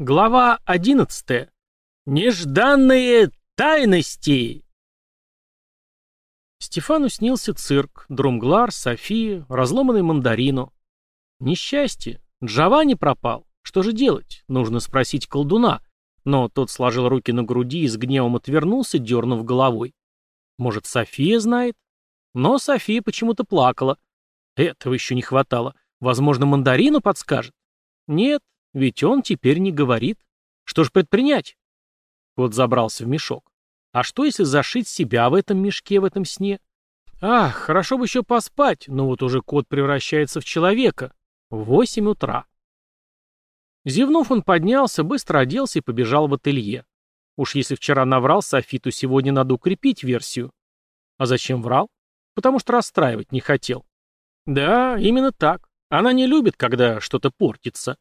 Глава 11. Нежданные тайности. Стефану снился цирк, Друмглар, София, разломанный мандарину. Несчастье. Джованни пропал. Что же делать? Нужно спросить колдуна. Но тот сложил руки на груди и с гневом отвернулся, дернув головой. Может, София знает? Но София почему-то плакала. Этого еще не хватало. Возможно, мандарину подскажет? Нет, ведь он теперь не говорит. Что ж предпринять? Кот забрался в мешок. А что, если зашить себя в этом мешке, в этом сне? Ах, хорошо бы еще поспать, но вот уже кот превращается в человека. Восемь утра. Зевнув, он поднялся, быстро оделся и побежал в ателье. Уж если вчера наврал Софиту, сегодня надо укрепить версию. А зачем врал? Потому что расстраивать не хотел. Да, именно так. Она не любит, когда что-то портится.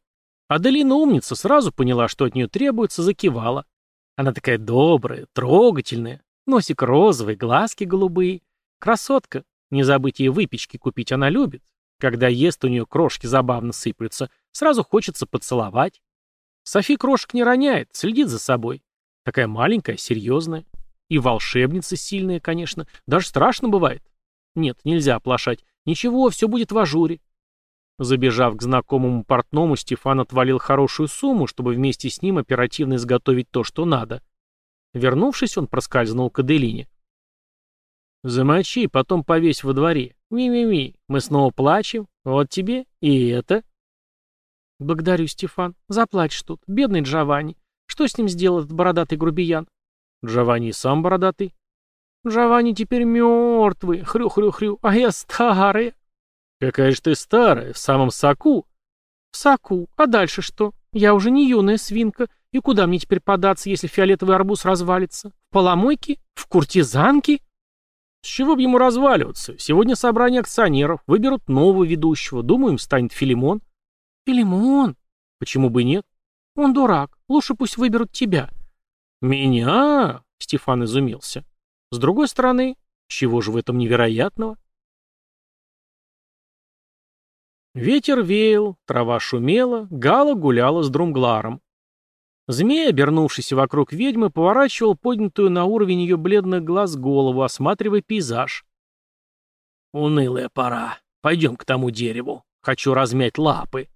Аделина умница, сразу поняла, что от нее требуется, закивала. Она такая добрая, трогательная, носик розовый, глазки голубые. Красотка. Не забыть ей выпечки купить она любит. Когда ест, у нее крошки забавно сыплются. Сразу хочется поцеловать. Софи крошек не роняет, следит за собой. Такая маленькая, серьезная. И волшебница сильная, конечно. Даже страшно бывает. Нет, нельзя оплошать. Ничего, все будет в ажуре. Забежав к знакомому портному, Стефан отвалил хорошую сумму, чтобы вместе с ним оперативно изготовить то, что надо. Вернувшись, он проскользнул к Аделине. «Замочи, потом повесь во дворе. Ми-ми-ми, мы снова плачем. Вот тебе и это». «Благодарю, Стефан. Заплачешь тут. Бедный Джованни. Что с ним сделал этот бородатый грубиян?» «Джованни сам бородатый». «Джованни теперь мертвый. Хрю-хрю-хрю. А я старый. «Какая же ты старая, в самом соку!» «В соку. А дальше что? Я уже не юная свинка. И куда мне теперь податься, если фиолетовый арбуз развалится? В поломойке? В куртизанке?» «С чего бы ему разваливаться? Сегодня собрание акционеров. Выберут нового ведущего. Думаю, им станет Филимон». «Филимон?» «Почему бы нет?» «Он дурак. Лучше пусть выберут тебя». «Меня?» — Стефан изумился. «С другой стороны, чего же в этом невероятного?» Ветер веял, трава шумела, Гала гуляла с Друмгларом. Змей, обернувшийся вокруг ведьмы, поворачивал поднятую на уровень ее бледных глаз голову, осматривая пейзаж. «Унылая пора. Пойдем к тому дереву. Хочу размять лапы».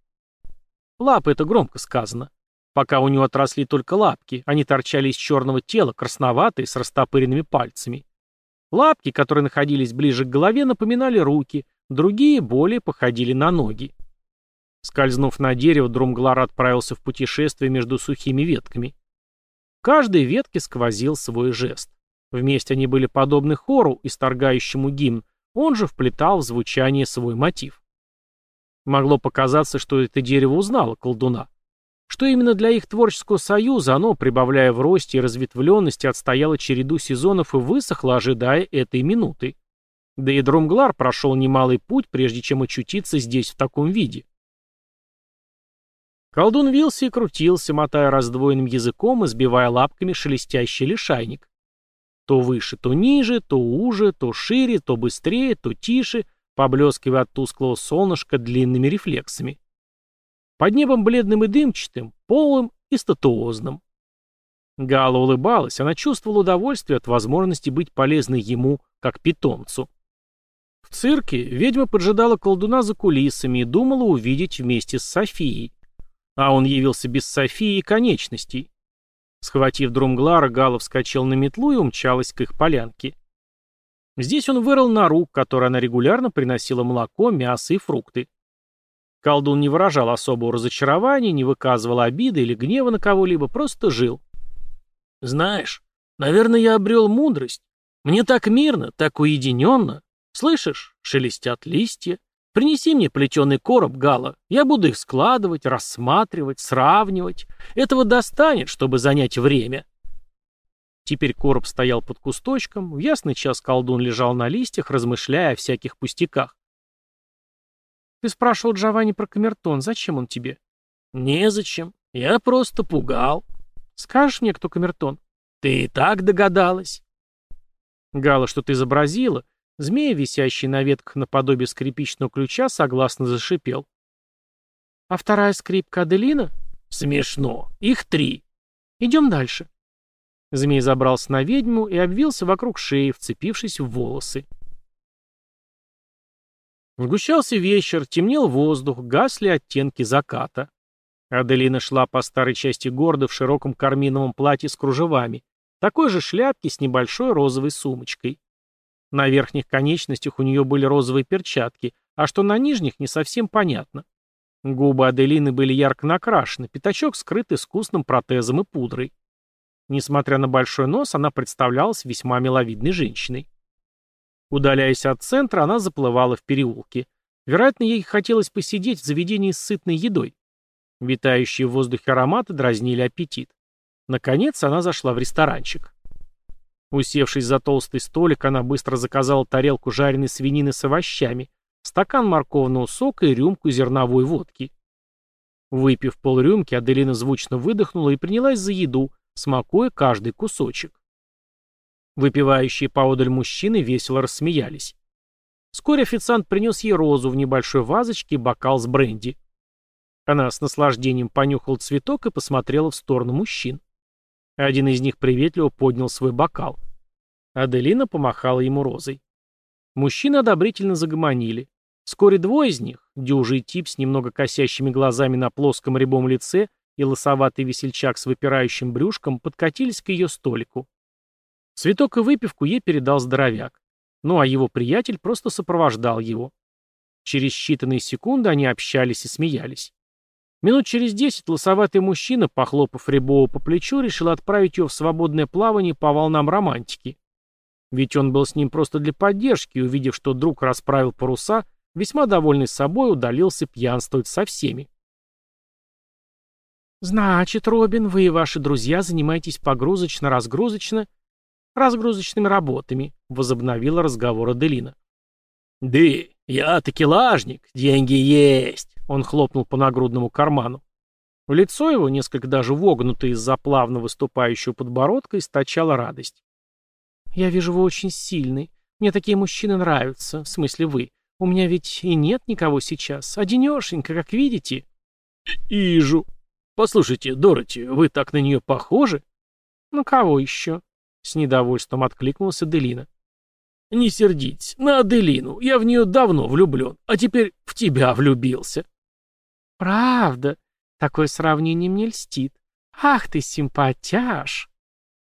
Лапы — это громко сказано. Пока у него отросли только лапки, они торчали из черного тела, красноватые, с растопыренными пальцами. Лапки, которые находились ближе к голове, напоминали руки, Другие более походили на ноги. Скользнув на дерево, Друмглар отправился в путешествие между сухими ветками. В каждой ветке сквозил свой жест. Вместе они были подобны хору, исторгающему гимн, он же вплетал в звучание свой мотив. Могло показаться, что это дерево узнало колдуна. Что именно для их творческого союза оно, прибавляя в росте и разветвленности, отстояло череду сезонов и высохло, ожидая этой минуты. Да и Друмглар прошел немалый путь, прежде чем очутиться здесь в таком виде. Колдун вился и крутился, мотая раздвоенным языком и сбивая лапками шелестящий лишайник. То выше, то ниже, то уже, то шире, то быстрее, то тише, поблескивая от тусклого солнышка длинными рефлексами. Под небом бледным и дымчатым, полым и статуозным. Гала улыбалась, она чувствовала удовольствие от возможности быть полезной ему, как питомцу. Цирке ведьма поджидала колдуна за кулисами и думала увидеть вместе с Софией. А он явился без Софии и конечностей. Схватив Друмглара, Гала вскочил на метлу и умчалась к их полянке. Здесь он вырыл нору, которой она регулярно приносила молоко, мясо и фрукты. Колдун не выражал особого разочарования, не выказывал обиды или гнева на кого-либо, просто жил. «Знаешь, наверное, я обрел мудрость. Мне так мирно, так уединенно. Слышишь, шелестят листья. Принеси мне плетеный короб, Гала. Я буду их складывать, рассматривать, сравнивать. Этого достанет, чтобы занять время. Теперь короб стоял под кусточком. В ясный час колдун лежал на листьях, размышляя о всяких пустяках. Ты спрашивал Джованни про камертон. Зачем он тебе? Незачем. Я просто пугал. Скажешь мне, кто камертон? Ты и так догадалась. Гала что-то изобразила, Змея, висящий на ветках наподобие скрипичного ключа, согласно зашипел. «А вторая скрипка Аделина?» Смешно. Их три. Идем дальше. Змей забрался на ведьму и обвился вокруг шеи, вцепившись в волосы. Сгущался вечер, темнел воздух, гасли оттенки заката. Аделина шла по старой части города в широком карминовом платье с кружевами, такой же шляпке с небольшой розовой сумочкой. На верхних конечностях у нее были розовые перчатки, а что на нижних, не совсем понятно. Губы Аделины были ярко накрашены, пятачок скрыт искусным протезом и пудрой. Несмотря на большой нос, она представлялась весьма миловидной женщиной. Удаляясь от центра, она заплывала в переулке. Вероятно, ей хотелось посидеть в заведении с сытной едой. Витающие в воздухе ароматы дразнили аппетит. Наконец она зашла в ресторанчик. Усевшись за толстый столик, она быстро заказала тарелку жареной свинины с овощами, стакан морковного сока и рюмку зерновой водки. Выпив полрюмки, Аделина звучно выдохнула и принялась за еду, смакуя каждый кусочек. Выпивающие поодаль мужчины весело рассмеялись. Вскоре официант принес ей розу в небольшой вазочке и бокал с бренди. Она с наслаждением понюхала цветок и посмотрела в сторону мужчин. Один из них приветливо поднял свой бокал. Аделина помахала ему розой. Мужчины одобрительно загомонили. Вскоре двое из них, дюжий тип с немного косящими глазами на плоском рябом лице и лосоватый весельчак с выпирающим брюшком, подкатились к ее столику. Цветок и выпивку ей передал здоровяк. Ну а его приятель просто сопровождал его. Через считанные секунды они общались и смеялись. Минут через десять лосоватый мужчина, похлопав Рябова по плечу, решил отправить ее в свободное плавание по волнам романтики. Ведь он был с ним просто для поддержки, и, увидев, что друг расправил паруса, весьма довольный собой, удалился пьянствовать со всеми. «Значит, Робин, вы и ваши друзья занимаетесь погрузочно-разгрузочно разгрузочными работами», — возобновила разговор Аделина. «Да, я такелажник, деньги есть», — он хлопнул по нагрудному карману. В лицо его, несколько даже вогнутое из-за плавно выступающего подбородка, источала радость. «Я вижу, вы очень сильный. Мне такие мужчины нравятся, в смысле вы. У меня ведь и нет никого сейчас. Одинешенько, как видите». «Ижу. Послушайте, Дороти, вы так на нее похожи?» «Ну кого еще?» С недовольством откликнулся Делина. «Не сердитесь, на Аделину, я в нее давно влюблен, а теперь в тебя влюбился». «Правда? Такое сравнение мне льстит. Ах ты симпатяж!»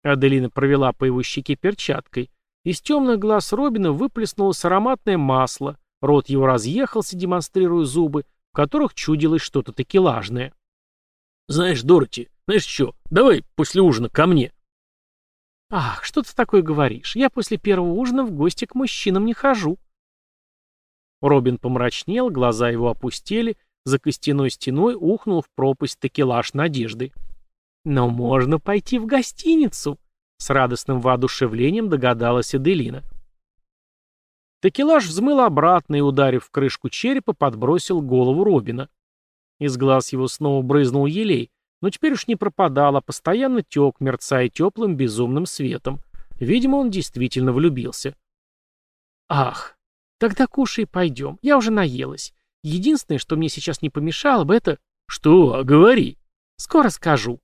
Аделина провела по его щеке перчаткой. Из темных глаз Робина выплеснулось ароматное масло, рот его разъехался, демонстрируя зубы, в которых чудилось что-то такелажное. «Знаешь, Дороти, знаешь что, давай после ужина ко мне», «Ах, что ты такое говоришь? Я после первого ужина в гости к мужчинам не хожу». Робин помрачнел, глаза его опустели, за костяной стеной ухнул в пропасть такелаж надежды. «Но можно пойти в гостиницу», — с радостным воодушевлением догадалась Эделина. Такелаж взмыл обратно и, ударив в крышку черепа, подбросил голову Робина. Из глаз его снова брызнул елей, но теперь уж не пропадал, а постоянно тек, мерцая теплым безумным светом. Видимо, он действительно влюбился. «Ах, тогда кушай пойдем, я уже наелась. Единственное, что мне сейчас не помешало бы, это...» «Что? Говори!» «Скоро скажу».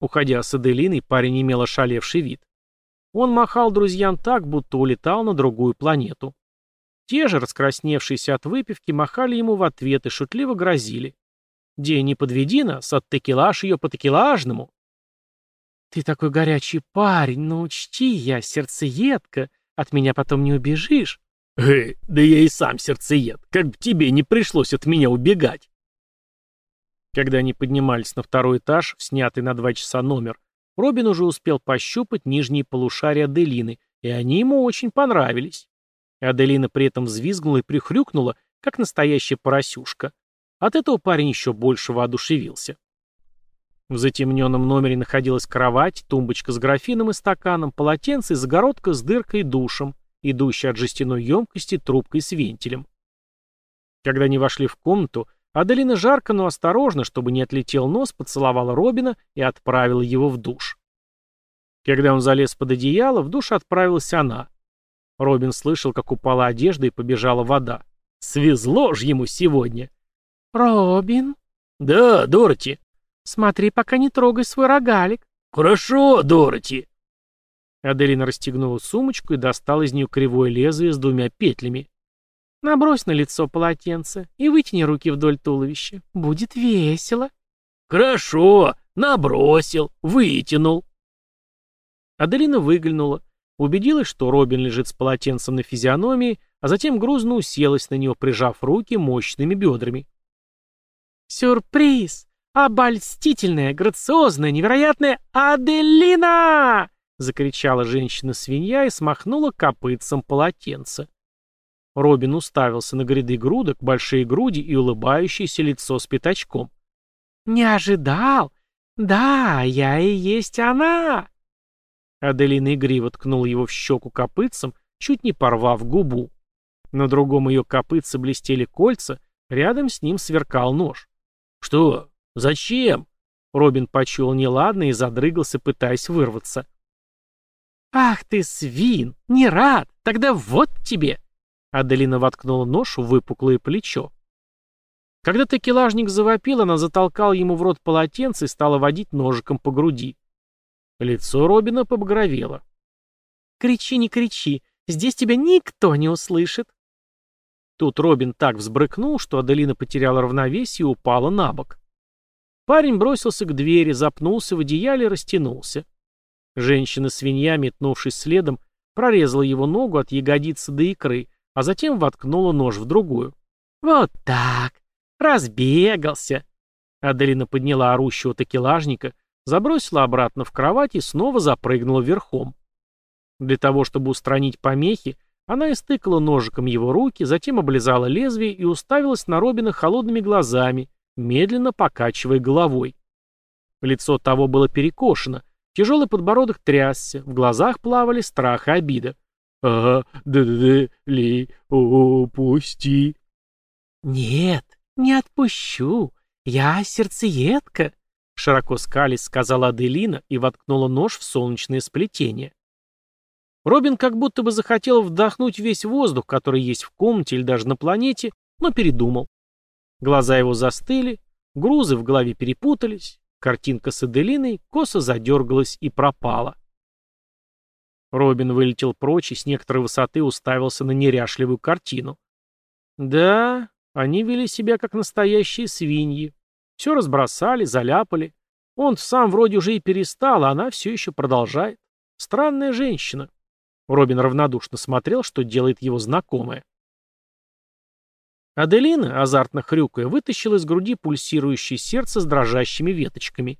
Уходя с Аделиной, парень имел ошалевший вид. Он махал друзьям так, будто улетал на другую планету. Те же, раскрасневшиеся от выпивки, махали ему в ответ и шутливо грозили. День не подведи нас, оттекелаж ее по-текелажному. Ты такой горячий парень, но учти, я сердцеедка, от меня потом не убежишь. Э, да я и сам сердцеед, как бы тебе не пришлось от меня убегать. Когда они поднимались на второй этаж, в снятый на два часа номер, Робин уже успел пощупать нижние полушария Аделины, и они ему очень понравились. Аделина при этом взвизгнула и прихрюкнула, как настоящая поросюшка. От этого парень еще больше воодушевился. В затемненном номере находилась кровать, тумбочка с графином и стаканом, полотенце и загородка с дыркой и душем, идущая от жестяной емкости трубкой с вентилем. Когда они вошли в комнату, Аделина жарко, но осторожно, чтобы не отлетел нос, поцеловала Робина и отправила его в душ. Когда он залез под одеяло, в душ отправилась она. Робин слышал, как упала одежда и побежала вода. Свезло ж ему сегодня. «Робин?» «Да, Дороти». «Смотри, пока не трогай свой рогалик». «Хорошо, Дороти». Аделина расстегнула сумочку и достала из нее кривое лезвие с двумя петлями. «Набрось на лицо полотенце и вытяни руки вдоль туловища. Будет весело». «Хорошо, набросил, вытянул». Аделина выглянула, убедилась, что Робин лежит с полотенцем на физиономии, а затем грузно уселась на него, прижав руки мощными бедрами. «Сюрприз! Обольстительная, грациозная, невероятная Аделина!» — закричала женщина-свинья и смахнула копытцем полотенце. Робин уставился на гряды грудок, большие груди и улыбающееся лицо с пятачком. «Не ожидал? Да, я и есть она!» Аделина игриво ткнула его в щеку копытцем, чуть не порвав губу. На другом ее копытце блестели кольца, рядом с ним сверкал нож. «Что? Зачем?» Робин почуял неладно и задрыгался, пытаясь вырваться. «Ах ты, свин! Не рад! Тогда вот тебе!» Аделина воткнула нож в выпуклое плечо. Когда такелажник завопил, она затолкала ему в рот полотенце и стала водить ножиком по груди. Лицо Робина побагровело. «Кричи, не кричи, здесь тебя никто не услышит». Тут Робин так взбрыкнул, что Аделина потеряла равновесие и упала на бок. Парень бросился к двери, запнулся в одеяле и растянулся. Женщина-свинья, метнувшись следом, прорезала его ногу от ягодицы до икры, а затем воткнула нож в другую. «Вот так! Разбегался!» Аделина подняла орущего такелажника, забросила обратно в кровать и снова запрыгнула верхом. Для того, чтобы устранить помехи, она истыкала ножиком его руки, затем облизала лезвие и уставилась на Робина холодными глазами, медленно покачивая головой. Лицо того было перекошено, тяжелый подбородок трясся, в глазах плавали страх и обида. «А, да-да-ли, упусти». «Нет, не отпущу. Я сердцеедка», — широко скались сказала Аделина и воткнула нож в солнечное сплетение. Робин как будто бы захотел вдохнуть весь воздух, который есть в комнате или даже на планете, но передумал. Глаза его застыли, грузы в голове перепутались, картинка с Аделиной косо задергалась и пропала. Робин вылетел прочь и с некоторой высоты уставился на неряшливую картину. Да, они вели себя как настоящие свиньи. Все разбросали, заляпали. Он сам вроде уже и перестал, а она все еще продолжает. Странная женщина. Робин равнодушно смотрел, что делает его знакомая. Аделина, азартно хрюкая, вытащила из груди пульсирующее сердце с дрожащими веточками.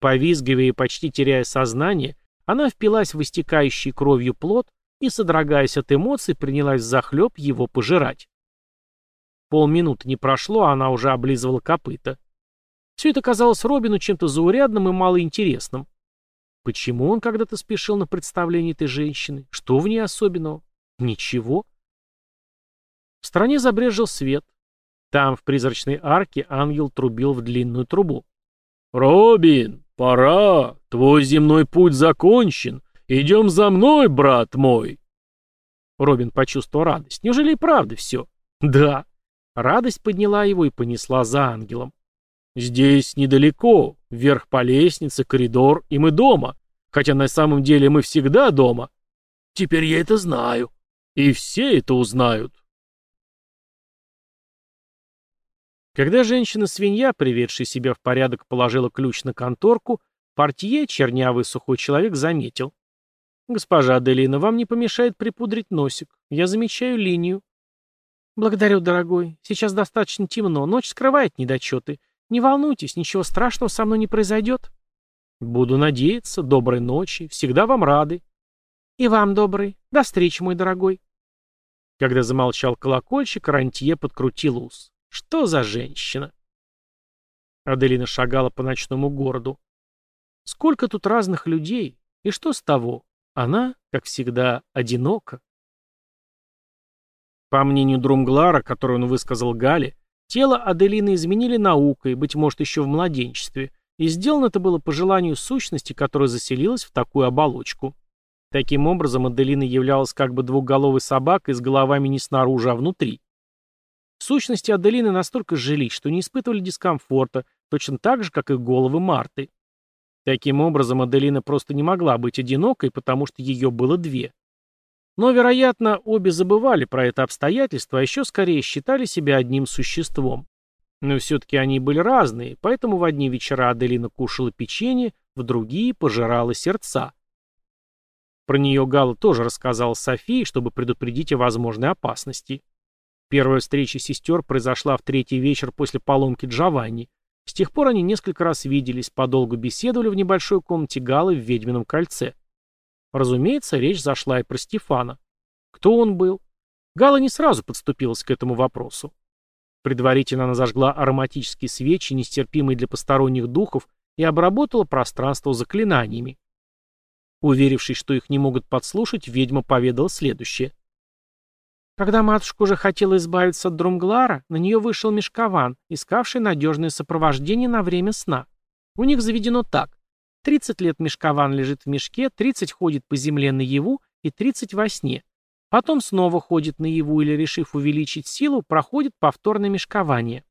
Повизгивая и почти теряя сознание, она впилась в истекающий кровью плод и, содрогаясь от эмоций, принялась захлеб его пожирать. Полминуты не прошло, а она уже облизывала копыта. Все это казалось Робину чем-то заурядным и малоинтересным. Почему он когда-то спешил на представление этой женщины? Что в ней особенного? Ничего. В стране забрежил свет. Там, в призрачной арке, ангел трубил в длинную трубу. «Робин, пора! Твой земной путь закончен! Идем за мной, брат мой!» Робин почувствовал радость. Неужели и правда все? Да. Радость подняла его и понесла за ангелом. «Здесь недалеко, вверх по лестнице, коридор, и мы дома. Хотя на самом деле мы всегда дома. Теперь я это знаю. И все это узнают. Когда женщина-свинья, приведшая себя в порядок, положила ключ на конторку, портье, чернявый сухой человек, заметил. «Госпожа Аделина, вам не помешает припудрить носик. Я замечаю линию». «Благодарю, дорогой. Сейчас достаточно темно. Ночь скрывает недочеты. Не волнуйтесь, ничего страшного со мной не произойдет». «Буду надеяться. Доброй ночи. Всегда вам рады». «И вам добрый. До встречи, мой дорогой». Когда замолчал колокольчик, Рантье подкрутил ус. Что за женщина? Аделина шагала по ночному городу. Сколько тут разных людей, и что с того? Она, как всегда, одинока. По мнению Друмглара, который он высказал Гале, тело Аделины изменили наукой, быть может, еще в младенчестве, и сделано это было по желанию сущности, которая заселилась в такую оболочку. Таким образом, Аделина являлась как бы двухголовой собакой с головами не снаружи, а внутри. В сущности, Аделины настолько жились, что не испытывали дискомфорта, точно так же, как и головы Марты. Таким образом, Аделина просто не могла быть одинокой, потому что ее было две. Но, вероятно, обе забывали про это обстоятельство, а еще скорее считали себя одним существом. Но все-таки они были разные, поэтому в одни вечера Аделина кушала печенье, в другие пожирала сердца. Про нее Гала тоже рассказала Софии, чтобы предупредить о возможной опасности. Первая встреча сестер произошла в третий вечер после поломки Джованни. С тех пор они несколько раз виделись, подолгу беседовали в небольшой комнате Галы в Ведьмином кольце. Разумеется, речь зашла и про Стефана. Кто он был? Гала не сразу подступилась к этому вопросу. Предварительно она зажгла ароматические свечи, нестерпимые для посторонних духов, и обработала пространство заклинаниями. Уверившись, что их не могут подслушать, ведьма поведала следующее. Когда матушка уже хотела избавиться от Друмглара, на нее вышел мешкован, искавший надежное сопровождение на время сна. У них заведено так. 30 лет мешкован лежит в мешке, 30 ходит по земле наяву и 30 во сне. Потом снова ходит наяву или, решив увеличить силу, проходит повторное мешкование.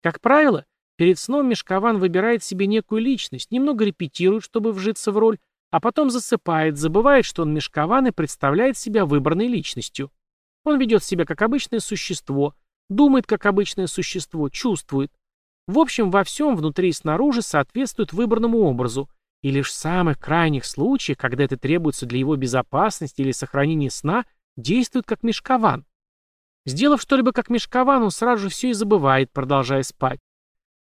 Как правило, перед сном мешкован выбирает себе некую личность, немного репетирует, чтобы вжиться в роль, а потом засыпает, забывает, что он мешкован и представляет себя выбранной личностью. Он ведет себя как обычное существо, думает как обычное существо, чувствует. В общем, во всем внутри и снаружи соответствует выбранному образу, и лишь в самых крайних случаях, когда это требуется для его безопасности или сохранения сна, Действует как мешкован. Сделав что-либо как мешкован, он сразу же все и забывает, продолжая спать.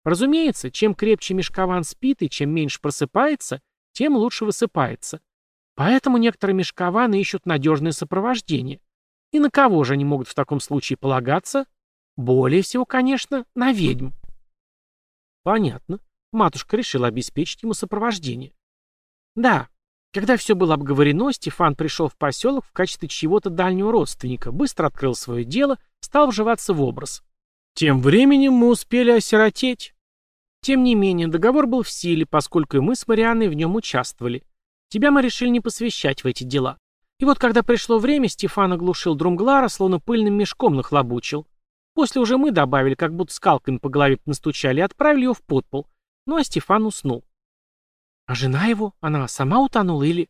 Разумеется, чем крепче мешкован спит и чем меньше просыпается, тем лучше высыпается. Поэтому некоторые мешкованы ищут надежное сопровождение. И на кого же они могут в таком случае полагаться? Более всего, конечно, на ведьм. Понятно. Матушка решила обеспечить ему сопровождение. Да, когда все было обговорено, Стефан пришел в поселок в качестве чьего-то дальнего родственника, быстро открыл свое дело, стал вживаться в образ. Тем временем мы успели осиротеть. Тем не менее, договор был в силе, поскольку и мы с Марианной в нем участвовали. Тебя мы решили не посвящать в эти дела. И вот когда пришло время, Стефан оглушил Друмглара, словно пыльным мешком нахлобучил. После уже мы добавили, как будто скалками по голове настучали, и отправили его в подпол. Ну а Стефан уснул. А жена его, она сама утонула или...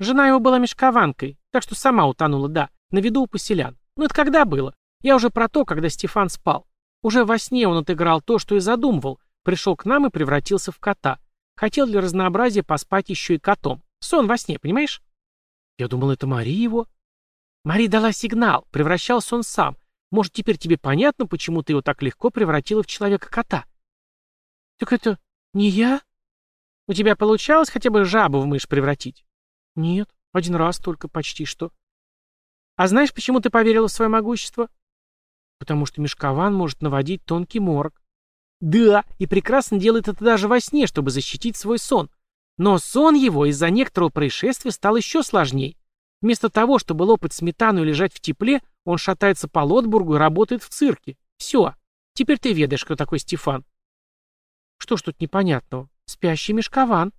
Жена его была мешкованкой, так что сама утонула, да, на виду у поселян. Но это когда было? Я уже про то, когда Стефан спал. Уже во сне он отыграл то, что и задумывал. Пришел к нам и превратился в кота. Хотел для разнообразия поспать еще и котом. Сон во сне, понимаешь? Я думал, это Мари его. Мари дала сигнал, превращался он сам. Может, теперь тебе понятно, почему ты его так легко превратила в человека-кота? Так это не я? У тебя получалось хотя бы жабу в мышь превратить? Нет, один раз только, почти что. А знаешь, почему ты поверила в свое могущество? Потому что мешкован может наводить тонкий морок. Да, и прекрасно делает это даже во сне, чтобы защитить свой сон. Но сон его из-за некоторого происшествия стал еще сложней. Вместо того, чтобы лопать сметану и лежать в тепле, он шатается по Лотбургу и работает в цирке. Все. Теперь ты ведаешь, кто такой Стефан. Что ж тут непонятного? Спящий мешкован.